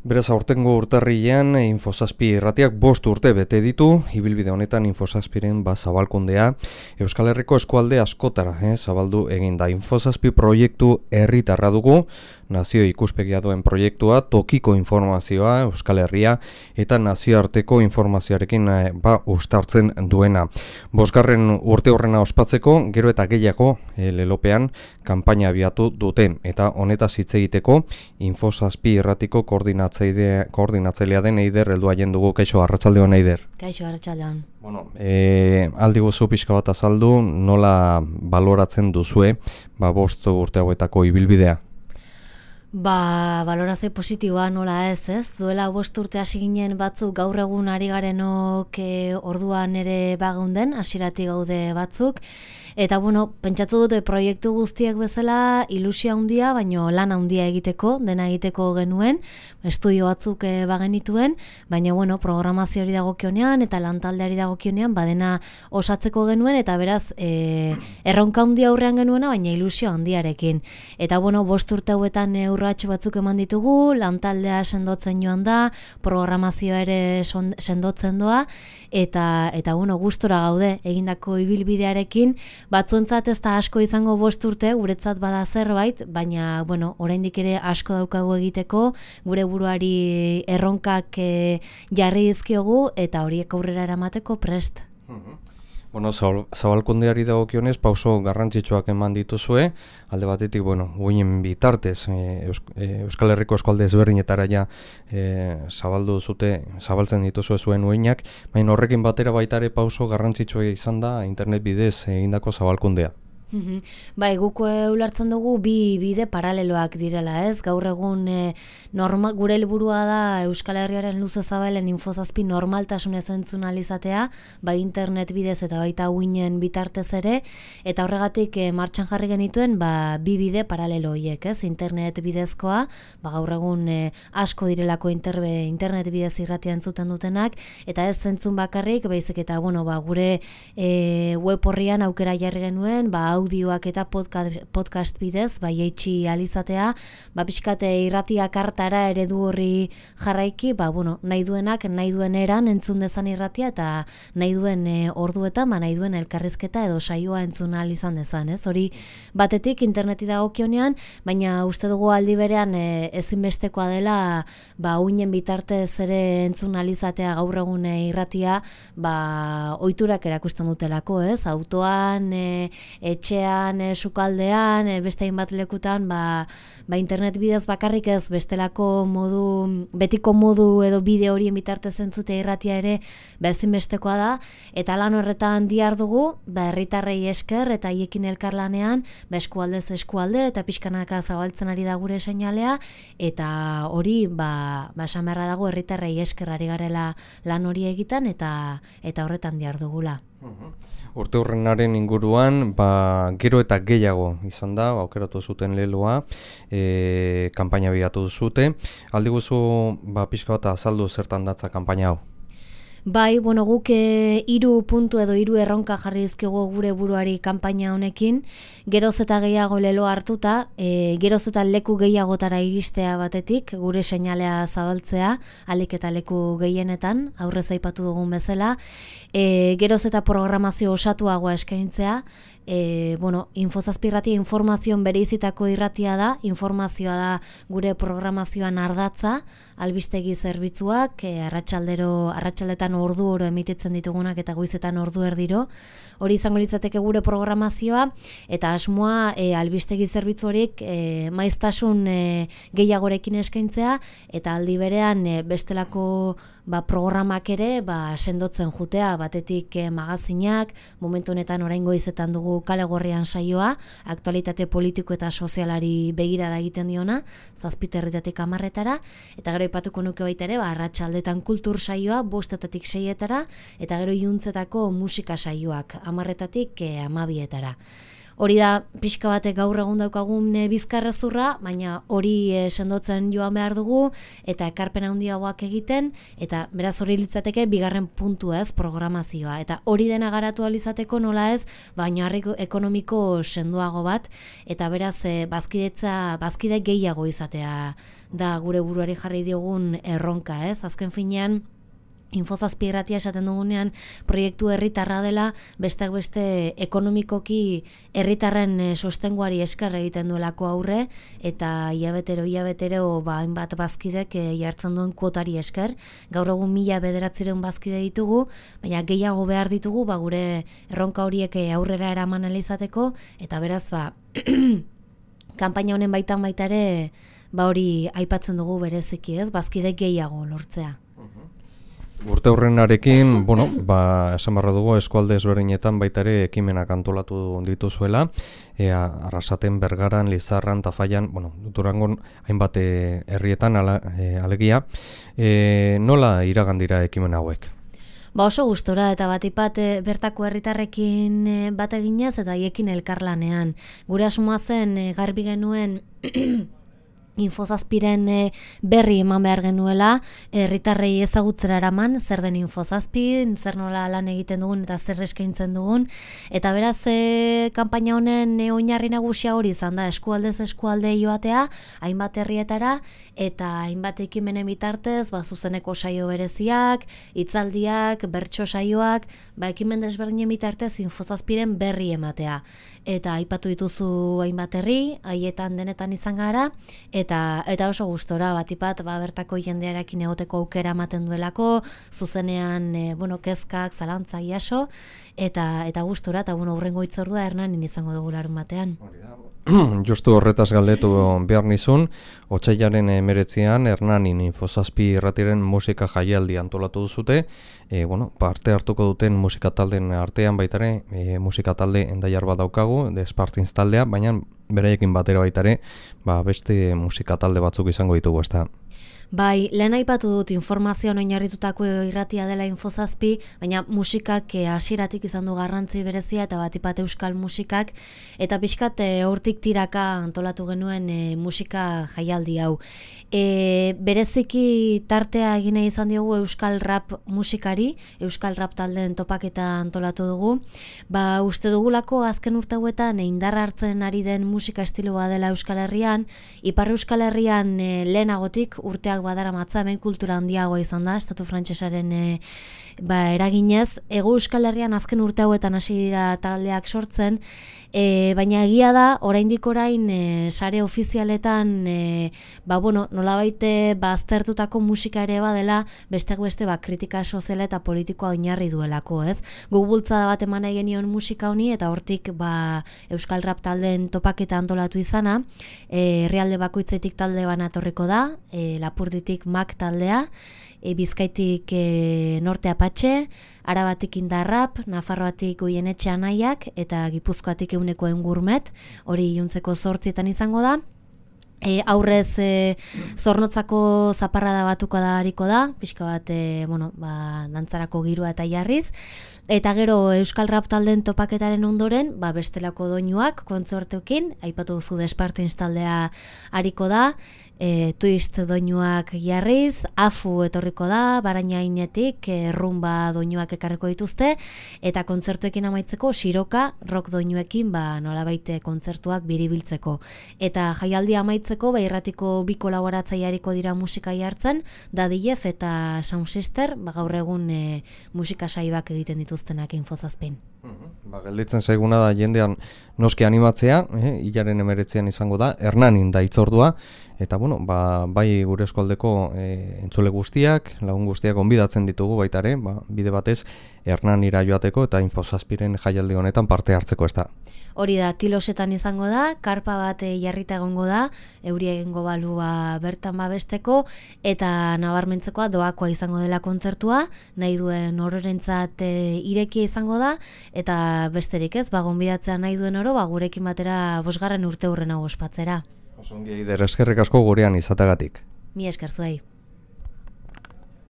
Beraz, aurtengo urtarrian Infosazpi erratiak bost urte bete ditu, ibilbide honetan Infosazpiren ba zabalkundea Euskal Herriko eskualde askotara, eh, zabaldu egin da. Infosazpi proiektu herritarra dugu, nazio ikuspegia duen proiektua, tokiko informazioa Euskal Herria eta nazioarteko informazioarekin eh, ba ustartzen duena. Bosgarren urte horrena ospatzeko, gero eta gehiago eh, lelopean kanpaina abiatu dute eta honetaz hitz egiteko Infosazpi erratiko koordinat koordinatzailea den Eider heldu haien dugu kaixo arratsaldeon Eider. Kaixo arratsaldeon. Bueno, eh aldi guzu pizka bat azaldu nola baloratzen duzue ba bost urte hauetako ibilbidea. Ba, balorazio positiboa nola ez, ez? Duela bost urte hasi ginen batzuk gaur egun ari garenok e, orduan ere bagaunden, hasierati gaude batzuk. Eta bueno, pentsatu dute proiektu guztiak bezala ilusia handia, baino lan handia egiteko, dena egiteko genuen, estudio batzuk e, bagenituen, baina bueno, programazioari dagokionean eta lantaldeari dagokionean badena osatzeko genuen eta beraz e, erronka handia aurrean genuena, baina ilusio handiarekin. Eta bueno, bost urte hauetan e, urratxo batzuk eman ditugu, lantaldea sendotzen joan da, programazioa ere sendotzen doa, eta, eta bueno, gustora gaude egindako ibilbidearekin, batzuentzat ez da asko izango bost urte, guretzat bada zerbait, baina, bueno, oraindik ere asko daukagu egiteko, gure buruari erronkak e, jarri dizkiogu eta horiek aurrera eramateko prest. Mhm. Bueno, zabalkundeari dagokionez pauso garrantzitsuak eman dituzue, alde batetik, bueno, guinen bitartez, e, Euskal Herriko eskualde ezberdinetara ja e, zabaldu zute, zabaltzen dituzue zuen uinak, baina horrekin batera baitare pauso garrantzitsua izan da internet bidez egindako zabalkundea. Bai, guk ulertzen dugu bi bide paraleloak direla, ez? Gaur egun e, norma, gure helburua da Euskal Herriaren luze zabalen infozazpi normaltasun ezentzun alizatea, bai internet bidez eta baita uinen bitartez ere, eta horregatik e, martxan jarri genituen ba, bi bide paralelo hiek, ez? Internet bidezkoa, ba, gaur egun e, asko direlako interbe, internet bidez irratia entzuten dutenak, eta ez zentzun bakarrik, baizik eta bueno, ba, gure e, web horrian aukera jarri genuen, ba, audioak eta podcast, podcast bidez, bai eitxi alizatea, ba pixkate irratia kartara eredu horri jarraiki, ba bueno, nahi duenak, nahi duen eran entzun dezan irratia, eta nahi duen e, orduetan, ba nahi duen elkarrizketa edo saioa entzun izan dezan, ez? Hori batetik interneti dagokionean, baina uste dugu aldi berean e, ezinbestekoa dela, ba uinen bitartez ere entzun alizatea gaur egun e, irratia, ba ohiturak erakusten dutelako, ez? Autoan, e, etxean, e, sukaldean, e, beste hainbat lekutan, ba, ba internet bidez bakarrik ez bestelako modu, betiko modu edo bide horien bitarte zentzute irratia ere bezin bestekoa da, eta lan horretan diar dugu, ba, herritarrei esker eta hiekin elkarlanean, ba, eskualdez eskualde eta pixkanaka zabaltzen ari da gure seinalea, eta hori, ba, ba dago herritarrei eskerrari garela lan hori egiten, eta eta horretan diar dugula. Urte hurrenaren inguruan, ba, gero eta gehiago izan da, ba, aukeratu zuten leloa, e, kanpaina bihatu zute. Aldi guzu, ba, pixka bat azaldu zertan datza kanpaina hau? Bai, bueno, guk e, iru puntu edo hiru erronka jarri dizkigu gure buruari kanpaina honekin, geroz eta gehiago lelo hartuta, e, geroz eta leku gehiagotara iristea batetik, gure seinalea zabaltzea, alik eta leku gehienetan, aurrez aipatu dugun bezala, e, geroz eta programazio osatuagoa eskaintzea, e, bueno, infozazpirratia informazioan bere izitako irratia da, informazioa da gure programazioan ardatza, albistegi zerbitzuak, e, arratsaldero, arratsaldetan ordu oro emititzen ditugunak eta goizetan ordu erdiro, hori izango litzateke gure programazioa, eta asmoa e, albistegi zerbitzu horiek e, maiztasun e, gehiagorekin eskaintzea, eta aldi berean e, bestelako ba, programak ere ba, sendotzen jutea, batetik e, magazinak, momentu honetan oraingo izetan dugu kale gorrian saioa, aktualitate politiko eta sozialari begira da egiten diona, zazpiterritatik amarretara, eta gero ipatuko nuke baita ere, ba, arratsaldetan kultur saioa, bostetatik seietara, eta gero iuntzetako musika saioak, amarretatik e, amabietara. Hori da pixka batek gaur egun daukagun e, bizkarrezurra, baina hori e, sendotzen joan behar dugu eta ekarpen handiagoak egiten eta beraz hori litzateke bigarren puntu ez programazioa. Eta hori dena garatu alizateko nola ez baina ekonomiko sendoago bat eta beraz e, bazkidetza bazkide gehiago izatea da gure buruari jarri diogun erronka ez? Azken finean Infozazpi esaten dugunean proiektu herritarra dela besteak beste ekonomikoki herritarren eh, sostenguari esker egiten duelako aurre eta iabetero iabetero ba hainbat bazkidek e, jartzen duen kuotari esker. Gaur egun mila bederatzireun bazkide ditugu baina gehiago behar ditugu ba gure erronka horiek eh, aurrera eraman izateko eta beraz ba kanpaina honen baitan baita ere ba hori aipatzen dugu bereziki ez? Bazkide gehiago lortzea Urte horrenarekin, bueno, ba, esan barra dugu eskualde ezberdinetan baita ere ekimenak antolatu dituzuela, ea, arrasaten bergaran, lizarran, tafaian, bueno, durangon hainbat eh, herrietan ala, e, alegia, e, nola iragandira ekimen hauek? Ba oso gustora eta batipat bertako herritarrekin bat eginez eta haiekin elkarlanean. Gure asuma zen garbi genuen infozazpiren e, berri eman behar genuela, herritarrei ezagutzera eraman, zer den infozazpi, zer nola lan egiten dugun eta zer eskaintzen dugun, eta beraz e, kanpaina honen e, oinarri nagusia hori izan da eskualdez eskualde joatea, hainbat herrietara, eta hainbat ekimenen bitartez, ba, zuzeneko saio bereziak, hitzaldiak, bertso saioak, ba, ekimen desberdinen bitartez infozazpiren berri ematea. Eta aipatu dituzu hainbat herri, haietan denetan izan gara, eta eta oso gustora batipat ba bertako jendearekin egoteko aukera ematen duelako zuzenean e, bueno kezkak zalantza iaso eta eta gustora eta bueno aurrengo hitzordua hernanin izango dugu larun batean Justu horretaz galdetu behar nizun, otxailaren emeretzean, Hernanin Infosazpi irratiren musika jaialdi antolatu duzute, e, bueno, parte hartuko duten musika talden artean baitare, e, musika talde endaiar bat daukagu, despartintz taldea, baina beraiekin batera baitare, ba, beste musika talde batzuk izango ditugu, ez. Bai, lehen aipatu dut informazioan oinarritutako irratia dela infozazpi, baina musikak eh, hasieratik izan du garrantzi berezia eta batipat euskal musikak, eta pixkat eh, hortik tiraka antolatu genuen eh, musika jaialdi hau. E, bereziki tartea egine izan diogu euskal rap musikari, euskal rap taldeen topaketa antolatu dugu, ba uste dugulako azken urte hauetan indarra hartzen ari den musika estiloa dela euskal herrian, ipar euskal herrian e, lehenagotik urteak badara matza hemen kultura handiagoa izan da, estatu frantsesaren e, ba, eraginez, ego euskal herrian azken urte hauetan hasi dira taldeak sortzen, e, baina egia da, oraindik orain e, sare ofizialetan, e, ba, bueno, nola baite baztertutako musika ere badela, besteak beste ba, kritika soziala eta politikoa oinarri duelako, ez? Gu bultza da bat eman genion musika honi, eta hortik ba, euskal rap taldeen topaketa antolatu izana, e, realde bakoitzetik talde banatorriko da, e, lapurditik mak taldea, e, bizkaitik e, norte apatxe, arabatik indarrap, nafarroatik goien anaiak, eta gipuzkoatik euneko engurmet, hori juntzeko sortzietan izango da. E, aurrez e, zornotzako zaparra da batuko da hariko da, pixka bat, e, bueno, ba, dantzarako girua eta jarriz. Eta gero Euskal Rap talden topaketaren ondoren, ba, bestelako doinuak kontzorteokin, aipatu duzu despartin taldea hariko da, e, twist doinuak jarriz, afu etorriko da, baraina inetik, e, rumba doinuak ekarriko dituzte, eta kontzertuekin amaitzeko, siroka, rock doinuekin, ba, nola baite kontzertuak biribiltzeko. Eta jaialdi amaitzeko, ba, irratiko bi kolaboratzaiariko dira musika jartzen, Dadilef eta Sound Sister, ba, gaur egun e, musika saibak egiten dituztenak infozazpin. Ba, gelditzen zaiguna da jendean noski animatzea, eh, hilaren emeretzean izango da, hernanin da itzordua, eta bueno, ba, bai gure eskualdeko eh, entzule guztiak, lagun guztiak onbidatzen ditugu baitare, ba, bide batez, hernan ira joateko eta infozazpiren jaialdi honetan parte hartzeko ez da. Hori da, tilosetan izango da, karpa bat eh, jarrita egongo da, euri egingo balua bertan babesteko, eta nabarmentzekoa doakoa izango dela kontzertua, nahi duen ororentzat e, irekia izango da, eta besterik ez, bagon bidatzea nahi duen oro, ba, gurekin batera bosgarren urte hurren hau ospatzera. Osongi, eskerrik asko gurean izatagatik. Mi esker zuei.